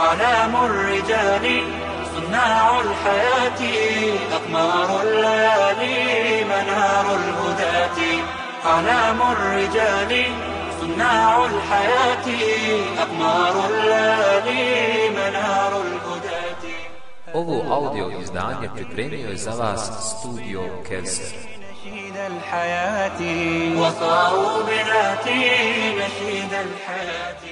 أعلام الرجال صناع الحياة أقمار الليالي منار الهداة. أعلام الرجال صناع الحياة أقمار الليالي منار الهداة. Ovo audio izdanje pripremio je za vas studio Kelser. نشيد الحياة. وصاروا بذاتي نشيد الحياة.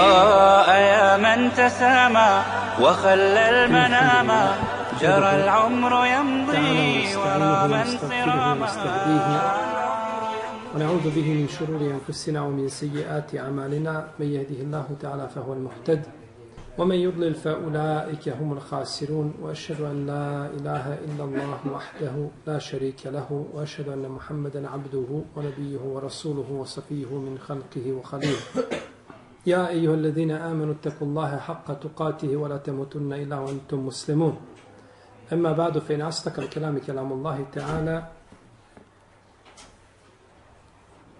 آه يا من تسامى وخلى المنام. جرى العمر يمضي ورام انصراما ونعوذ به من شرور أنفسنا ومن سيئات أعمالنا. من يهده الله تعالى فهو المهتد ومن يضلل فأولئك هم الخاسرون. وأشهد أن لا إله إلا الله وحده لا شريك له. وأشهد أن محمدا عبده ونبيه ورسوله وصفيه من خلقه وخليله. يا أيها الذين آمنوا اتقوا الله حق تقاته ولا تموتن إلا وأنتم مسلمون. أما بعد فإن أصدق الكلام كلام الله تعالى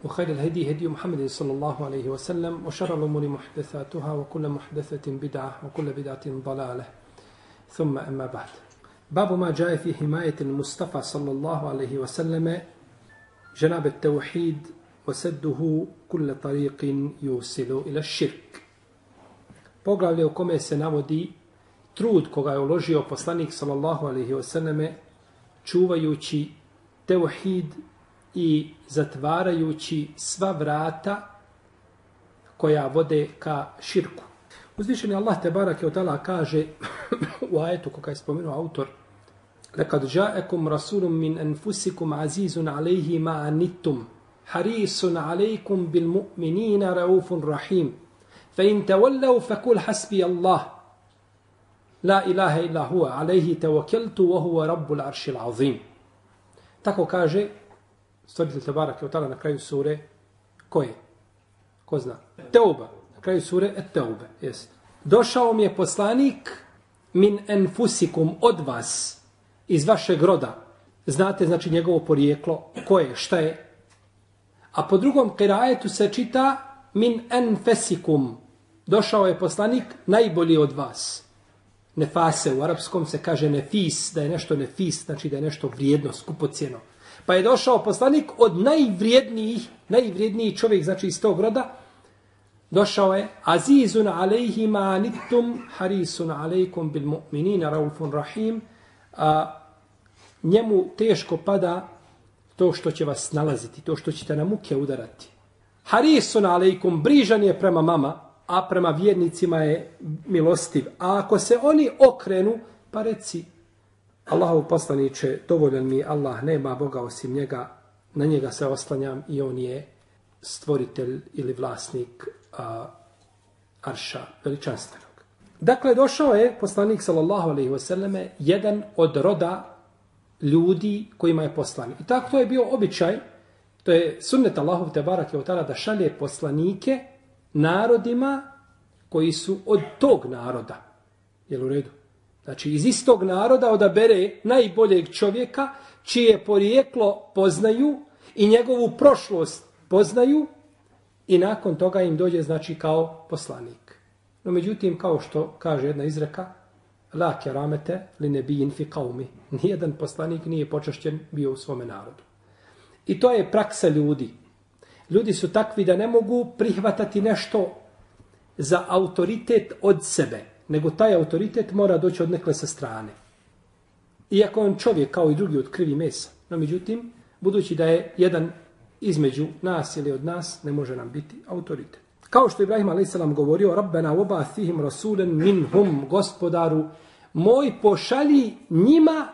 وخير الهدي هدي محمد صلى الله عليه وسلم وشر الأمور محدثاتها وكل محدثة بدعة وكل بدعة ضلالة. ثم أما بعد. باب ما جاء في حماية المصطفى صلى الله عليه وسلم جناب التوحيد وسده كل طريق يوصل إلى الشرك Poglavlje u kome se navodi trud koga je uložio poslanik sallallahu alaihi wasallame čuvajući teuhid i zatvarajući sva vrata koja vode ka širku. Uzvišeni Allah te barake od Allah kaže u ajetu koga je spomenuo autor Lekad žaekum rasulum min enfusikum azizun alejhi ma anittum harisun alejkum bil mu'minina raufun rahim fa in tawallau fakul hasbi Allah la ilaha illa huwa alejhi tawakkeltu wa huwa rabbul aršil azim. Tako kaže stvoritelj Tebarak je otala na kraju sure koje? Ko zna? Teuba. Na kraju sure et Teube. Yes. Došao mi je poslanik min enfusikum od vas iz vašeg roda. Znate znači njegovo porijeklo ko je, šta je? A po drugom kirajetu se čita min enfesikum. Došao je poslanik najbolji od vas. Nefase u arapskom se kaže nefis, da je nešto nefis, znači da je nešto vrijedno, skupocjeno. Pa je došao poslanik od najvrijednijih, najvrijedniji čovjek, znači iz tog roda, došao je Azizun alejhi ma nittum harisun alejkum bil mu'minina raufun rahim a, njemu teško pada to što će vas nalaziti, to što ćete na muke udarati. Harisun alejkum brižan je prema mama, a prema vjernicima je milostiv. A ako se oni okrenu, pa reci Allahov poslaniće, dovoljan mi Allah, nema Boga osim njega, na njega se oslanjam i on je stvoritelj ili vlasnik a, Arša veličanstvenog. Dakle, došao je poslanik sallallahu alaihi wasallame jedan od roda ljudi kojima je poslan. I tako to je bio običaj, to je sunnet Allahov te barak je da šalje poslanike narodima koji su od tog naroda. Jel u redu? Znači, iz istog naroda odabere najboljeg čovjeka, čije porijeklo poznaju i njegovu prošlost poznaju i nakon toga im dođe, znači, kao poslanik. No, međutim, kao što kaže jedna izreka, la keramete li ne bijin fi kaumi. Nijedan poslanik nije počašćen bio u svome narodu. I to je praksa ljudi. Ljudi su takvi da ne mogu prihvatati nešto za autoritet od sebe nego taj autoritet mora doći od nekle sa strane. Iako on čovjek kao i drugi od krivi mesa. No međutim, budući da je jedan između nas ili od nas, ne može nam biti autoritet. Kao što je Ibrahim a.s. govorio, Rabbena oba fihim rasulen minhum, gospodaru, moj pošalji njima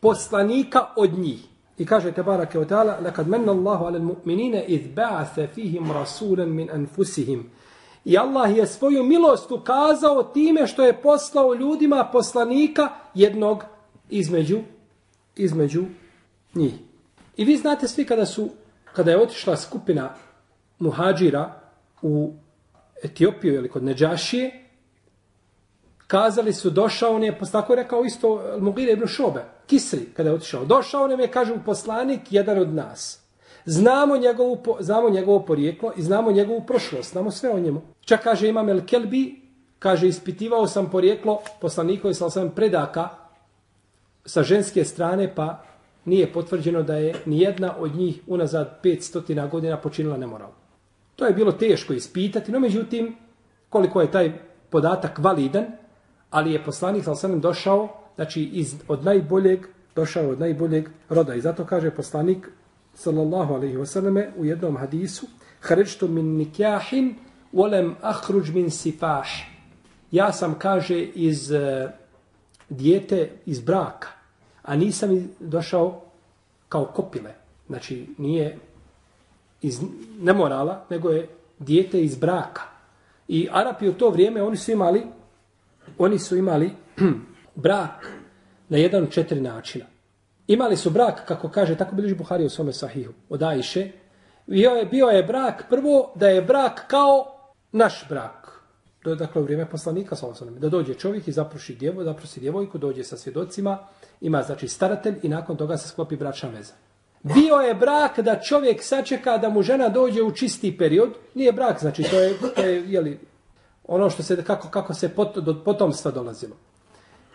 poslanika od njih. I kaže te barake o ta'ala, lekad menna Allahu ala mu'minine idh ba'athe fihim rasulen min anfusihim. I Allah je svoju milost ukazao time što je poslao ljudima poslanika jednog između, između njih. I vi znate svi kada su, kada je otišla skupina muhađira u Etiopiju ili kod Neđašije, kazali su, došao on je, pa tako je rekao isto Mugire ibn Šobe, Kisri, kada je otišao. Došao nam je, kažu, poslanik, jedan od nas. Znamo njegovu, znamo njegovo porijeklo i znamo njegovu prošlost, znamo sve o njemu. Čak kaže Imam El Kelbi, kaže, ispitivao sam porijeklo poslanikovi sa osam predaka sa ženske strane, pa nije potvrđeno da je ni jedna od njih unazad 500 godina počinila nemoral. To je bilo teško ispitati, no međutim, koliko je taj podatak validan, ali je poslanik sa osanem došao, znači iz, od najboljeg, došao od najboljeg roda. I zato kaže poslanik, sallallahu alaihi wasallame, u jednom hadisu, Hrečtu min nikjahin, volem ahruđ min sifah. Ja sam, kaže, iz uh, dijete, iz braka, a nisam došao kao kopile. Znači, nije iz nemorala, nego je dijete iz braka. I Arapi u to vrijeme, oni su imali oni su imali brak na jedan od četiri načina. Imali su brak, kako kaže, tako bilježi Buhari u svome sahihu, od Ajše. Bio je, bio je brak, prvo, da je brak kao naš brak. To je dakle u vrijeme poslanika, da dođe čovjek i zaproši, djevo, zaprosi djevojku, dođe sa svjedocima, ima znači staratelj i nakon toga se sklopi bračna veza. Bio je brak da čovjek sačeka da mu žena dođe u čisti period. Nije brak, znači to je, to je jeli, ono što se kako kako se pot, do potomstva dolazilo.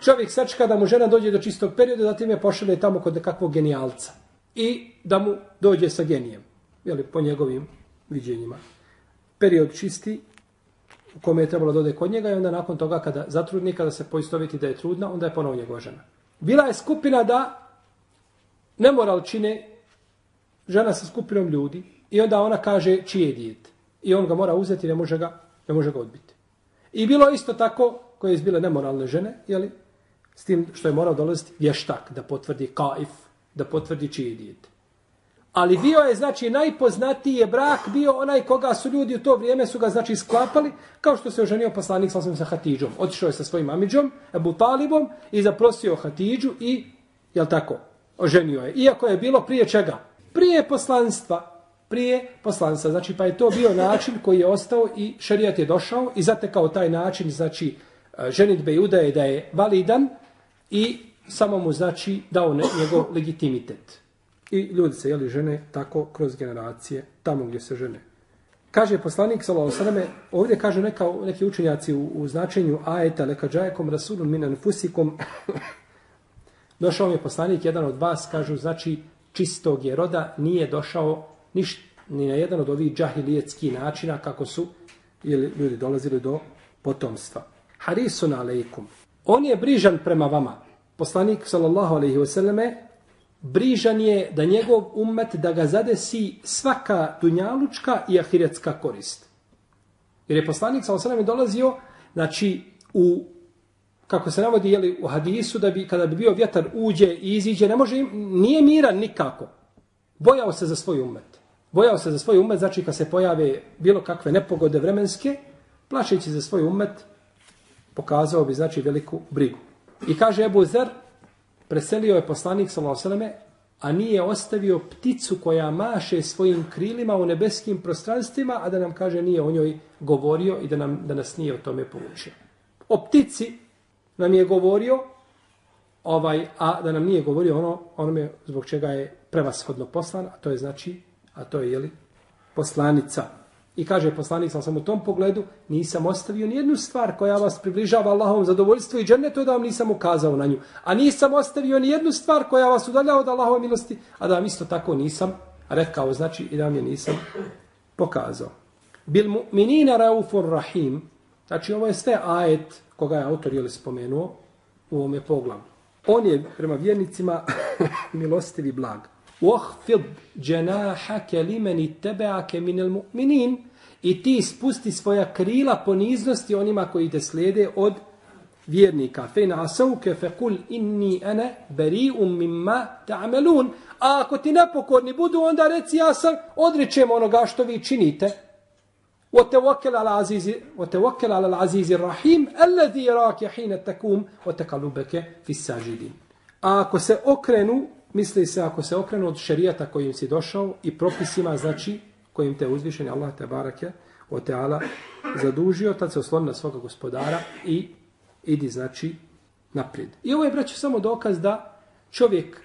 Čovjek sačeka da mu žena dođe do čistog perioda, zatim je pošalje tamo kod nekakvog genijalca i da mu dođe sa genijem, je li po njegovim viđenjima. Period čisti u kome je trebalo dode kod njega i onda nakon toga kada zatrudni, kada se poistoviti da je trudna, onda je ponovo njegova žena. Bila je skupina da nemoral čine žena sa skupinom ljudi i onda ona kaže čije je dijete. I on ga mora uzeti, ne može ga, ne može ga odbiti. I bilo isto tako, koje je bile nemoralne žene, jeli, s tim što je morao dolaziti vještak da potvrdi kaif, da potvrdi čiji dijete. Ali bio je, znači, najpoznatiji je brak bio onaj koga su ljudi u to vrijeme su ga, znači, sklapali, kao što se oženio poslanik sa sa Hatidžom. Otišao je sa svojim amidžom, Ebu Talibom, i zaprosio Hatidžu i, jel tako, oženio je. Iako je bilo prije čega? Prije poslanstva, prije poslanstva. Znači, pa je to bio način koji je ostao i šarijat je došao i zatekao taj način, znači, e, ženitbe i udaje da je validan i samo mu, znači, dao ne, njegov legitimitet. I ljudi se, jeli, žene tako kroz generacije, tamo gdje se žene. Kaže poslanik, sallahu sallame, ovdje kaže neka, neki učenjaci u, u značenju ajeta, leka džajekom rasulun minan fusikom, došao mi je poslanik, jedan od vas, kažu, znači, čistog je roda, nije došao niš, ni na jedan od ovih džahilijetskih načina kako su ili ljudi dolazili do potomstva. Harisun alejkum. On je brižan prema vama. Poslanik sallallahu alejhi ve selleme brižan je da njegov ummet da ga zadesi svaka dunjalučka i ahiretska korist. Jer je poslanik sallallahu alejhi ve dolazio znači u kako se navodi jeli, u hadisu da bi kada bi bio vjetar uđe i iziđe ne može nije miran nikako. Bojao se za svoj ummet bojao se za svoj umet, znači kad se pojave bilo kakve nepogode vremenske, plašeći za svoj umet, pokazao bi znači veliku brigu. I kaže Ebu Zer, preselio je poslanik Saloseleme, a nije ostavio pticu koja maše svojim krilima u nebeskim prostranstvima, a da nam kaže nije o njoj govorio i da, nam, da nas nije o tome poučio. O ptici nam je govorio, ovaj, a da nam nije govorio ono, onome zbog čega je prevashodno poslan, a to je znači a to je jeli, poslanica. I kaže poslanik sam sam u tom pogledu, nisam ostavio ni jednu stvar koja vas približava Allahovom zadovoljstvu i džennetu da vam nisam ukazao na nju. A nisam ostavio ni jednu stvar koja vas udalja od Allahove milosti, a da vam isto tako nisam rekao, znači i da vam je nisam pokazao. Bil mu'minina raufur rahim, Znači, ovo je sve ajet koga je autor je li spomenuo u ovome poglavu. On je prema vjernicima milostivi blag. Uohfid dženahake limeni tebeake minel mu'minin i ti spusti svoja krila poniznosti onima koji te slijede od vjernika. Fejna asauke fekul inni ene beri um mimma ta'malun. A ako ti nepokorni budu, onda reci ja sam odričem onoga što vi činite. وتوكل على عزيز وتوكل على العزيز الرحيم الذي يراك حين تقوم وتقلبك في الساجدين A ako se okrenu, misli se ako se okrenu od šerijata kojim si došao i propisima, znači kojim te uzvišeni Allah te barake o teala zadužio, tad se osloni na svoga gospodara i idi, znači, naprijed. I ovo je, braćo, samo dokaz da čovjek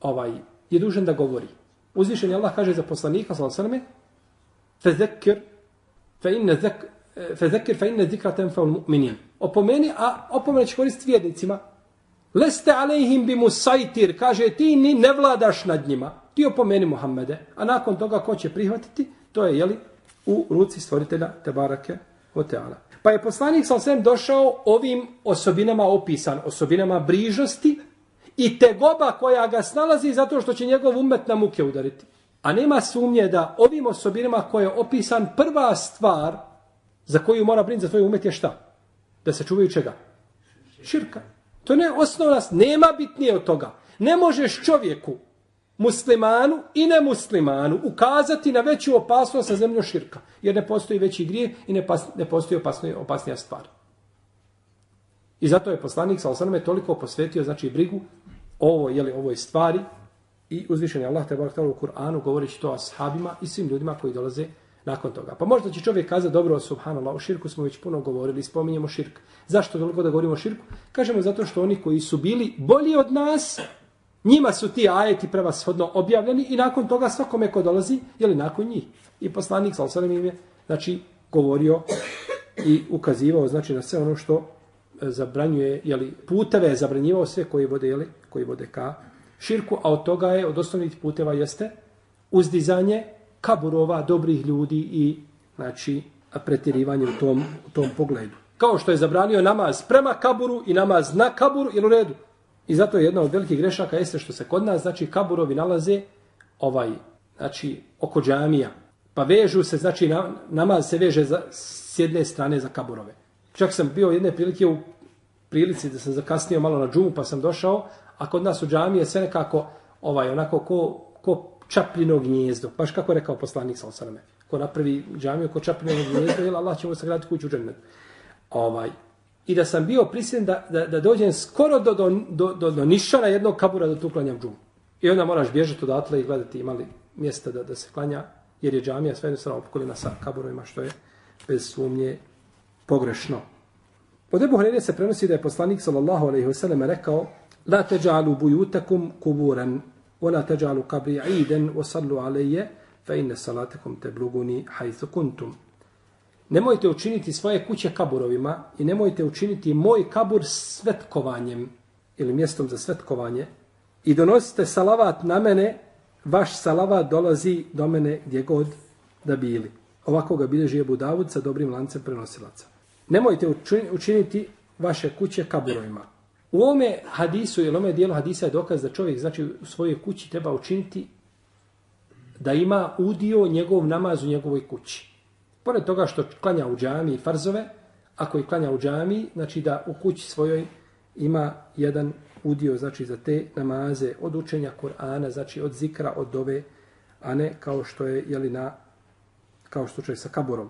ovaj je dužan da govori. Uzvišeni Allah kaže za poslanika, sallallahu alejhi ve selleme, fezekir, fe inne zek, fezekir, fe inne zikra tenfa mu'minin. Opomeni, a opomeni će koristiti vjernicima. Leste alejhim bi musajtir, kaže ti ni ne vladaš nad njima. Ti opomeni Muhammede. A nakon toga ko će prihvatiti, to je, jeli, u ruci stvoritelja Tebarake o Teala. Pa je poslanik sa osvijem došao ovim osobinama opisan, osobinama brižnosti i tegoba koja ga snalazi zato što će njegov umet na muke udariti. A nema sumnje da ovim osobinama koje je opisan prva stvar za koju mora brinuti za svoj umet je šta? Da se čuvaju čega? Širka. To ne osnovna, nema bitnije od toga. Ne možeš čovjeku, muslimanu i nemuslimanu, ukazati na veću opasnost sa zemljom širka. Jer ne postoji veći grije i ne, pas, ne postoji opasnija, opasnija stvar. I zato je poslanik sa osaname toliko posvetio, znači, brigu ovo, jeli, ovoj stvari i uzvišen je Allah te barak u Kur'anu govoreći to ashabima i svim ljudima koji dolaze nakon toga. Pa možda će čovjek kazati, dobro, subhanallah, o širku smo već puno govorili, spominjemo širk. Zašto toliko da govorimo o širku? Kažemo zato što oni koji su bili bolji od nas, njima su ti ajeti prevashodno objavljeni i nakon toga svakome ko dolazi, je li nakon njih. I poslanik, sal sam im je, znači, govorio i ukazivao, znači, na sve ono što e, zabranjuje, je li puteve je zabranjivao sve koji vode, je li, koji vode ka širku, a od toga je, od osnovnih puteva jeste uzdizanje kaburova dobrih ljudi i znači pretirivanje u tom, u tom pogledu. Kao što je zabranio namaz prema kaburu i namaz na kaburu ili u redu. I zato je jedna od velikih grešaka jeste što se kod nas, znači kaburovi nalaze ovaj, znači oko džamija. Pa vežu se, znači na, namaz se veže za, s jedne strane za kaburove. Čak sam bio jedne prilike u prilici da sam zakasnio malo na džumu pa sam došao, a kod nas u džamije sve nekako ovaj, onako ko, ko čapljino gnjezdo. Baš kako je rekao poslanik sa osaname. Ko napravi džamiju ko čapljino gnjezdo, jel Allah će mu sagraditi kuću u džennet. Ovaj. I da sam bio prisiljen da, da, da dođem skoro do, do, do, do, do nišana jednog kabura da tu klanjam džumu. I onda moraš bježati odatle i gledati imali mjesta da, da se klanja, jer je džamija sve jednostavno opkolina sa kaburovima, što je bez sumnje pogrešno. Od Ebu Hrede se prenosi da je poslanik sallallahu alaihi wasallam rekao La teđalu bujutakum kuburan ولا تجعلوا قبري عيدا وصلوا علي فإن صلاتكم تبلغني حيث كنتم Nemojte učiniti svoje kuće kaburovima i nemojte učiniti moj kabur svetkovanjem ili mjestom za svetkovanje i donosite salavat na mene, vaš salavat dolazi do mene gdje god da bili. Ovako ga bilježi Ebu Davud sa dobrim lancem prenosilaca. Nemojte učiniti vaše kuće kaburovima. U ome hadisu, ili ome dijelu hadisa je dokaz da čovjek znači, u svojoj kući treba učiniti da ima udio njegov namaz u njegovoj kući. Pored toga što klanja u džami i farzove, ako je klanja u džami, znači da u kući svojoj ima jedan udio znači za te namaze od učenja Kur'ana, znači od zikra, od dove, a ne kao što je jeli na kao što je sa kaburom.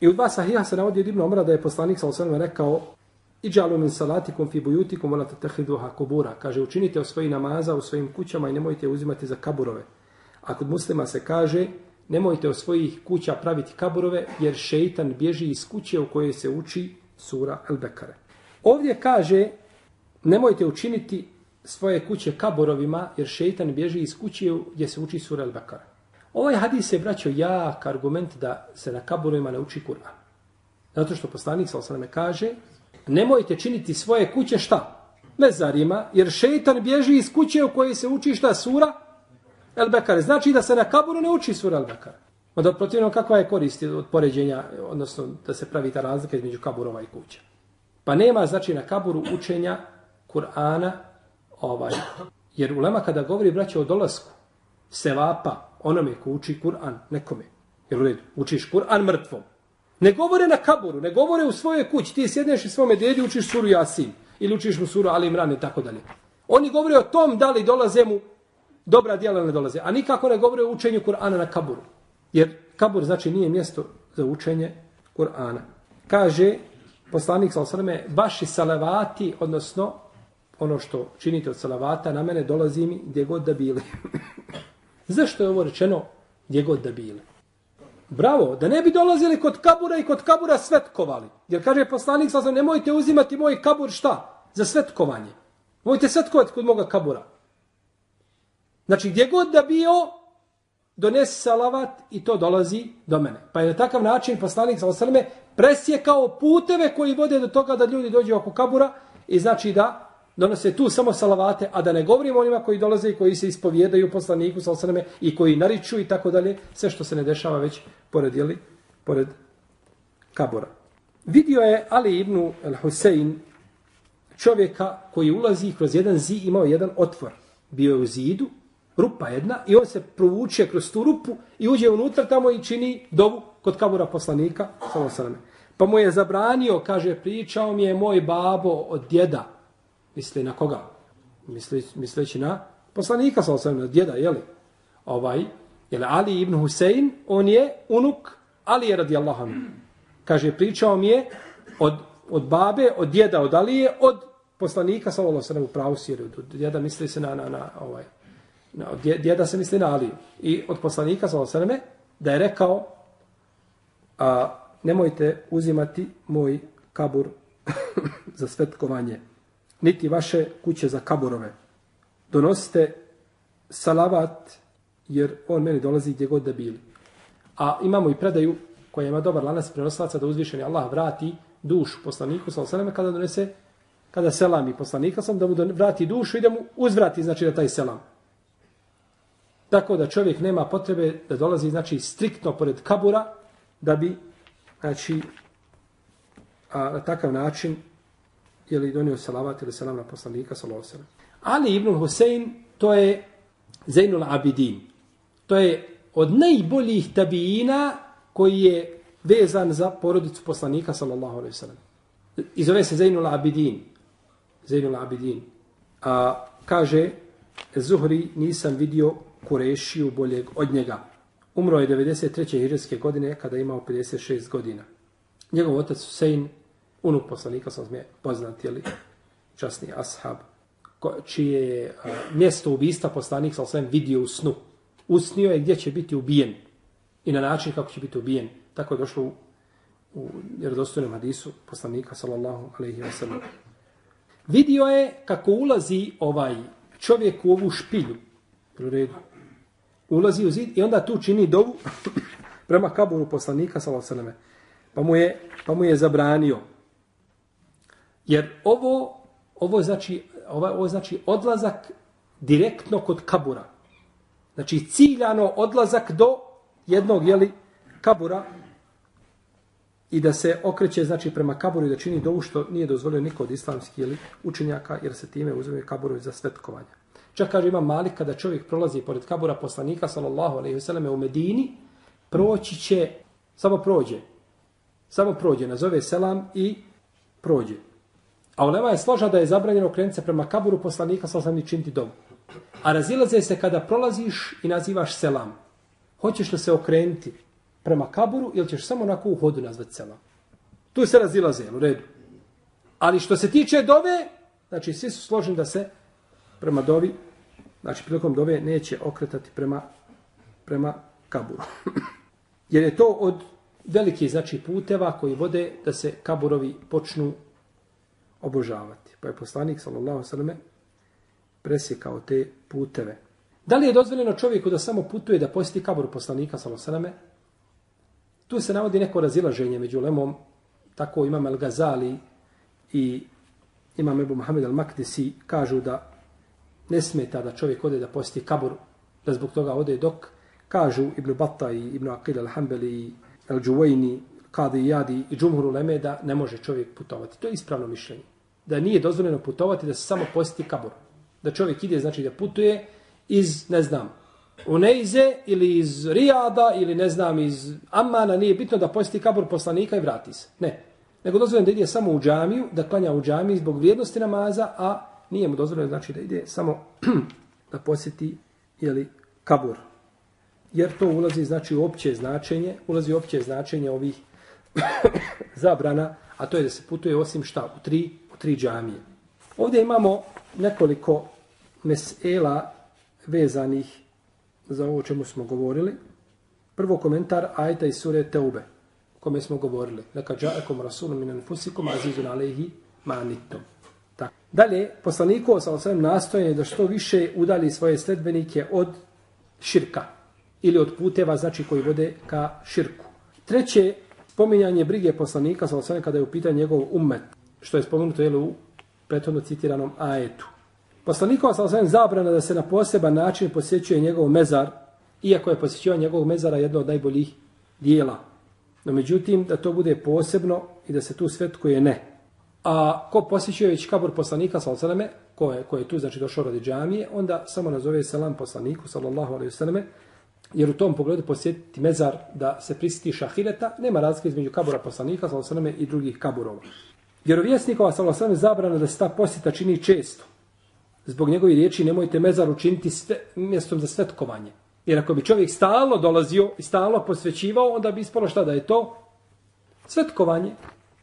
I u dva sahija se navodi od Ibn Omra da je poslanik sa osvrame rekao Iđalu min salatikum fi bujutikum wala tatakhiduha kubura. Kaže, učinite o svojih namaza u svojim kućama i nemojte uzimati za kaburove. A kod muslima se kaže, nemojte o svojih kuća praviti kaburove, jer šeitan bježi iz kuće u kojoj se uči sura Al-Bekare. Ovdje kaže, nemojte učiniti svoje kuće kaburovima, jer šeitan bježi iz kuće gdje se uči sura Al-Bekare. Ovaj hadis se vraćao jak argument da se na kaburovima ne uči Kur'an. Zato što poslanik sa osaname kaže, nemojte činiti svoje kuće šta? Mezarima, jer šeitan bježi iz kuće u kojoj se uči šta sura? El Bekare. Znači da se na kaburu ne uči sura El Bekare. Mada protivno kakva je korist od poređenja, odnosno da se pravi ta razlika između kaburova i kuća. Pa nema znači na kaburu učenja Kur'ana, ovaj, jer ulema kada govori braće o dolasku, se vapa onome ko uči Kur'an nekome. Jer u redu, učiš Kur'an mrtvom. Ne govore na kaburu, ne govore u svojoj kući. Ti sjedneš i svome dedi učiš suru Jasin. Ili učiš mu suru Ali Imran i tako dalje. Oni govore o tom da li dolaze mu dobra djela ne dolaze. A nikako ne govore o učenju Kur'ana na kaburu. Jer kabur znači nije mjesto za učenje Kur'ana. Kaže poslanik sa osrme, vaši salavati, odnosno ono što činite od salavata, na mene dolazi mi gdje god da bili. Zašto je ovo rečeno gdje god da bili? Bravo, da ne bi dolazili kod kabura i kod kabura svetkovali. Jer kaže poslanik sa nemojte uzimati moj kabur šta? Za svetkovanje. Mojte svetkovati kod moga kabura. Znači, gdje god da bio, donesi salavat i to dolazi do mene. Pa je na takav način poslanik sa osrme presjekao puteve koji vode do toga da ljudi dođu oko kabura i znači da donose tu samo salavate, a da ne govorimo onima koji dolaze i koji se ispovjedaju poslaniku sa osaname i koji nariču i tako dalje, sve što se ne dešava već pored, jeli, pored kabura. Vidio je Ali ibn al-Husein čovjeka koji ulazi kroz jedan zi, imao jedan otvor. Bio je u zidu, rupa jedna, i on se provuče kroz tu rupu i uđe unutra tamo i čini dovu kod kabura poslanika, sa osaname. Pa mu je zabranio, kaže, pričao mi je moj babo od djeda. Misli na koga? Misli, misleći na poslanika, sa osvijem, na djeda, jeli? Ovaj, jeli Ali ibn Husein, on je unuk Ali je radijallahu anhu. Kaže, pričao mi je od, od babe, od djeda, od Alije, od poslanika, sallallahu osvijem, u pravu siriju. Djeda misli se na, na, na ovaj, na, djeda se misli na Aliju. I od poslanika, sallallahu osvijem, da je rekao, a nemojte uzimati moj kabur za svetkovanje, niti vaše kuće za kaburove. Donosite salavat, jer on meni dolazi gdje god da bili. A imamo i predaju koja ima dobar lanac prenoslaca da uzvišeni Allah vrati dušu poslaniku sa osaleme kada donese kada selam i poslanika sam da mu vrati dušu i da mu uzvrati znači da taj selam. Tako da čovjek nema potrebe da dolazi znači striktno pored kabura da bi znači a, na takav način je li donio salavat ili salam na poslanika sallallahu alejhi Ali ibn Husein to je Zainul Abidin. To je od najboljih tabijina koji je vezan za porodicu poslanika sallallahu alejhi ve sellem. I zove se Zainul Abidin. Zainul Abidin. A kaže Zuhri nisam vidio Kurešiju boljeg od njega. Umro je 93. hiđarske godine kada je imao 56 godina. Njegov otac Husein, unuk poslanika, sam smije poznat, jeli, časni ashab, ko, čije je a, mjesto ubista poslanik sam svem vidio u snu. Usnio je gdje će biti ubijen i na način kako će biti ubijen. Tako je došlo u, u jerodostojnom hadisu poslanika, sallallahu alaihi wa sallam. Vidio je kako ulazi ovaj čovjek u ovu špilju. U redu ulazi u zid i onda tu čini dovu prema kaburu poslanika sallallahu Pa mu je pa mu je zabranio. Jer ovo ovo znači ovo, ovo znači odlazak direktno kod kabura. Znači ciljano odlazak do jednog jeli kabura i da se okreće znači prema kaburu i da čini dovu što nije dozvolio niko od islamskih jeli učenjaka jer se time uzme kaburu za svetkovanje. Čak kaže ima Malik kada čovjek prolazi pored kabura poslanika sallallahu alejhi ve selleme u Medini, proći će samo prođe. Samo prođe, nazove selam i prođe. A ulema je složa da je zabranjeno krenuti se prema kaburu poslanika sa alejhi činiti dom. A razilaze se kada prolaziš i nazivaš selam. Hoćeš li se okrenuti prema kaburu ili ćeš samo na u hodu nazvati selam? Tu se razilaze, u redu. Ali što se tiče dove, znači svi su složeni da se prema dovi, znači prilikom dove neće okretati prema, prema kaburu. Jer je to od velikih znači, puteva koji vode da se kaburovi počnu obožavati. Pa je poslanik, sallallahu sallam, presjekao te puteve. Da li je dozvoljeno čovjeku da samo putuje da posjeti kabor poslanika, sallallahu sallam? Tu se navodi neko razilaženje među lemom, tako imam El Gazali i imam Ebu Mohamed El Makdisi, kažu da ne smeta da čovjek ode da posjeti kabur, da zbog toga ode dok kažu Ibn Batta i Ibn Aqil al-Hambeli i al-đuvajni, Kadi i Jadi i Džumhur Uleme da ne može čovjek putovati. To je ispravno mišljenje. Da nije dozvoljeno putovati, da se samo posjeti kabor. Da čovjek ide, znači da putuje iz, ne znam, Uneize ili iz Rijada ili ne znam iz Amana, nije bitno da posjeti kabor poslanika i vrati se. Ne. Nego dozvoljeno da ide samo u džamiju, da klanja u džamiji zbog vrijednosti namaza, a nije mu dozvoljeno znači da ide samo da posjeti jeli, kabor. jer to ulazi znači u opće značenje, ulazi u opće značenje ovih zabrana, a to je da se putuje osim šta u tri, tri džamije. Ovdje imamo nekoliko mesela vezanih za ovo čemu smo govorili. Prvo komentar ajta iz sure Teube, kome smo govorili. Neka džaekom rasulom minan fusikom azizun alehi manitom. Tak. Dalje, poslaniku sa osvijem nastoje da što više udali svoje sledbenike od širka ili od puteva, znači koji vode ka širku. Treće, spominjanje brige poslanika sa osvijem kada je u pitanju njegov umet, što je spomenuto jel, u prethodno citiranom ajetu. Poslanikova sa osvijem zabrana da se na poseban način posjećuje njegov mezar, iako je posjećivanje njegovog mezara jedno od najboljih dijela. No međutim, da to bude posebno i da se tu svetkuje ne. A ko posjećuje već kabur poslanika, sallallahu ko je, ko je tu, znači došao radi džamije, onda samo nazove selam poslaniku, sallallahu alaihi sallam, jer u tom pogledu posjetiti mezar da se prisjeti šahireta, nema razlike između kabura poslanika, sallallahu i drugih kaburova. Vjerovjesnikova, sallallahu alaihi zabrana da se ta posjeta čini često. Zbog njegove riječi nemojte mezar učiniti ste, mjestom za svetkovanje. Jer ako bi čovjek stalno dolazio i stalno posvećivao, onda bi ispalo šta da je to? Svetkovanje.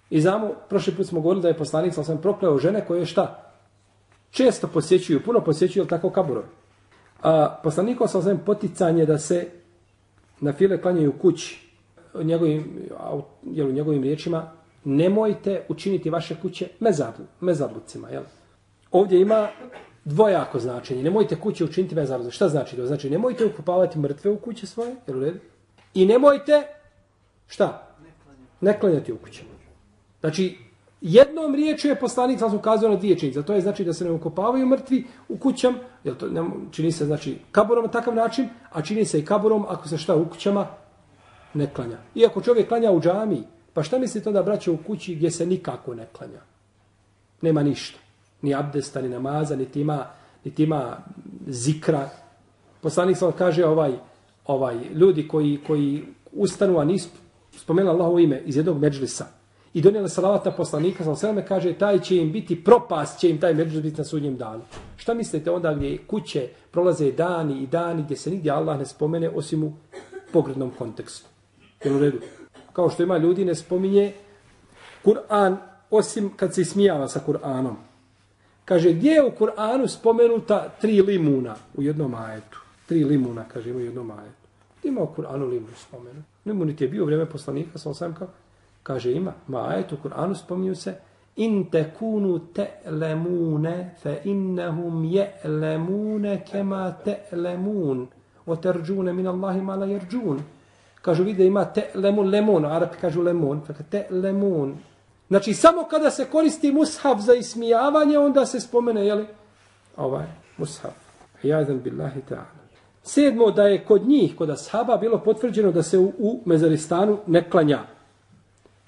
I znamo, prošli put smo govorili da je poslanik sam prokleo žene koje šta? Često posjećuju, puno posjećuju, tako kaburo. A poslanikov sam sam poticanje da se na file klanjaju kući, njegovim, jel, njegovim riječima, nemojte učiniti vaše kuće mezarlu, mezarlucima. Jel? Ovdje ima dvojako značenje. Nemojte kuće učiniti mezarlucima. Šta znači to? Znači, nemojte ukupavati mrtve u kuće svoje, jel u redu? I nemojte, šta? Ne klanjati u kućama. Znači, jednom riječu je poslanik sam ukazao na dvije činjice. To je znači da se ne ukopavaju mrtvi u kućam, jel to ne, čini se znači kaburom na takav način, a čini se i kaburom ako se šta u kućama ne klanja. Iako čovjek klanja u džamiji, pa šta mislite onda braće u kući gdje se nikako ne klanja? Nema ništa. Ni abdesta, ni namaza, ni tima, ni tima zikra. Poslanik sam kaže ovaj, ovaj ljudi koji, koji ustanu, a nisu spomenuli Allahovo ime iz jednog međlisa, i donijeli salavata poslanika, sa sveme kaže, taj će im biti propast, će im taj međlis biti na sudnjem danu. Šta mislite onda gdje kuće prolaze dani i dani gdje se nigdje Allah ne spomene osim u pogrednom kontekstu? Jel u redu? Kao što ima ljudi ne spominje Kur'an osim kad se smijava sa Kur'anom. Kaže, gdje je u Kur'anu spomenuta tri limuna u jednom ajetu? Tri limuna, kaže, ima u jednom ajetu. Gdje ima u Kur'anu limun spomenu? Limun je bio vrijeme poslanika, sam sam kao, Kaže ima, ima ajet u Kur'anu spominju se in tekunu te'lemune fe innehum je'lemune kema te'lemun o terđune min Allahi ma la jerđun. Kažu vide ima te'lemun, lemon, arapi kažu lemon, pa te lemon. Znači samo kada se koristi mushaf za ismijavanje, onda se spomene, jeli, ovaj mushaf. Jadan billahi ta'ala. Sedmo, da je kod njih, kod ashaba, bilo potvrđeno da se u, u Mezaristanu ne klanja.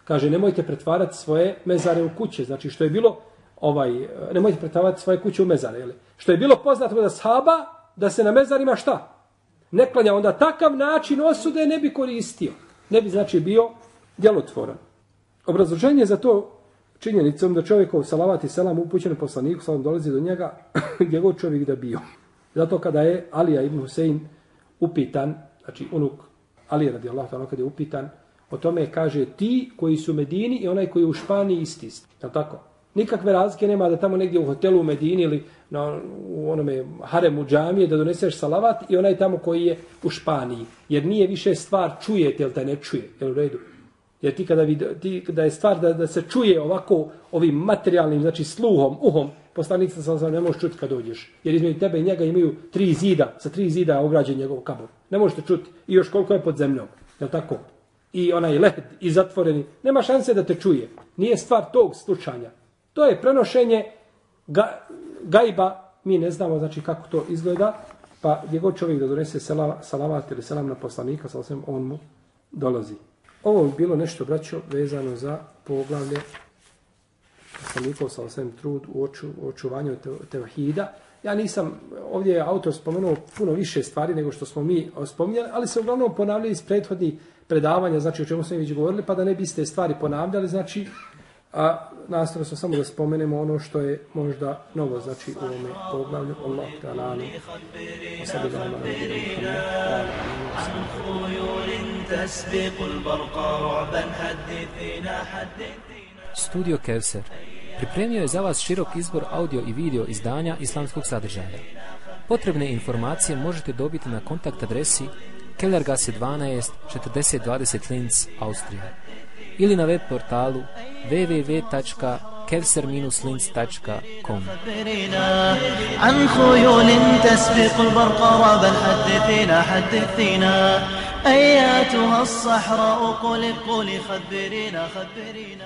Kaže, nemojte pretvarati svoje mezare u kuće. Znači, što je bilo, ovaj, nemojte pretvarati svoje kuće u mezare. Jeli? Što je bilo poznato kod ashaba, da se na mezarima šta? Ne klanja. Onda takav način osude ne bi koristio. Ne bi, znači, bio djelotvoran. Obrazloženje za to činjenicom da čovjekov salavati selam upućen poslaniku, salam dolazi do njega, gdje god čovjek da bio. Zato kada je Alija ibn Husein upitan, znači unuk Ali radi Allah, kada je upitan, O tome kaže ti koji su u Medini i onaj koji je u Španiji isti. Je tako? Nikakve razlike nema da tamo negdje u hotelu u Medini ili na, u onome haremu džamije da doneseš salavat i onaj tamo koji je u Španiji. Jer nije više stvar čujete ili te ne čuje. Je u redu? Jer ti kada, vid, ti kada je stvar da, da se čuje ovako ovim materijalnim, znači sluhom, uhom, poslanik sa sam ne možeš čuti kad dođeš. Jer između tebe i njega imaju tri zida, sa tri zida ograđen njegov kabor. Ne možete čuti. I još koliko je pod zemljom. Je tako? i onaj led i zatvoreni, nema šanse da te čuje. Nije stvar tog slučanja. To je prenošenje ga, gajba, mi ne znamo znači kako to izgleda, pa gdje god čovjek da donese selava, salavat ili selam na poslanika, sa osvijem, on mu dolazi. Ovo bi bilo nešto, braćo, vezano za poglavlje poslanikov sa osvijem trud u oču, očuvanju tevahida. Ja nisam, ovdje je autor spomenuo puno više stvari nego što smo mi spominjali, ali se uglavnom ponavljaju iz prethodnih predavanja, znači o čemu smo već govorili, pa da ne biste stvari ponavljali, znači a nastavno smo samo da spomenemo ono što je možda novo znači u ovome poglavlju Allah ta lana Studio Kevser pripremio je za vas širok izbor audio i video izdanja islamskog sadržaja. Potrebne informacije možete dobiti na kontakt adresi Kellergasse 12 4020 Linz, Austrija. Ili na web portalu www.kevser-linz.com عن خيول تسبق البرق رعبا حدثينا حدثينا أياتها الصحراء خبرينا خبرينا